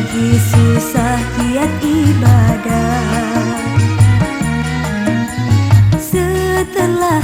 lagi susah kiat ibadah. Setelah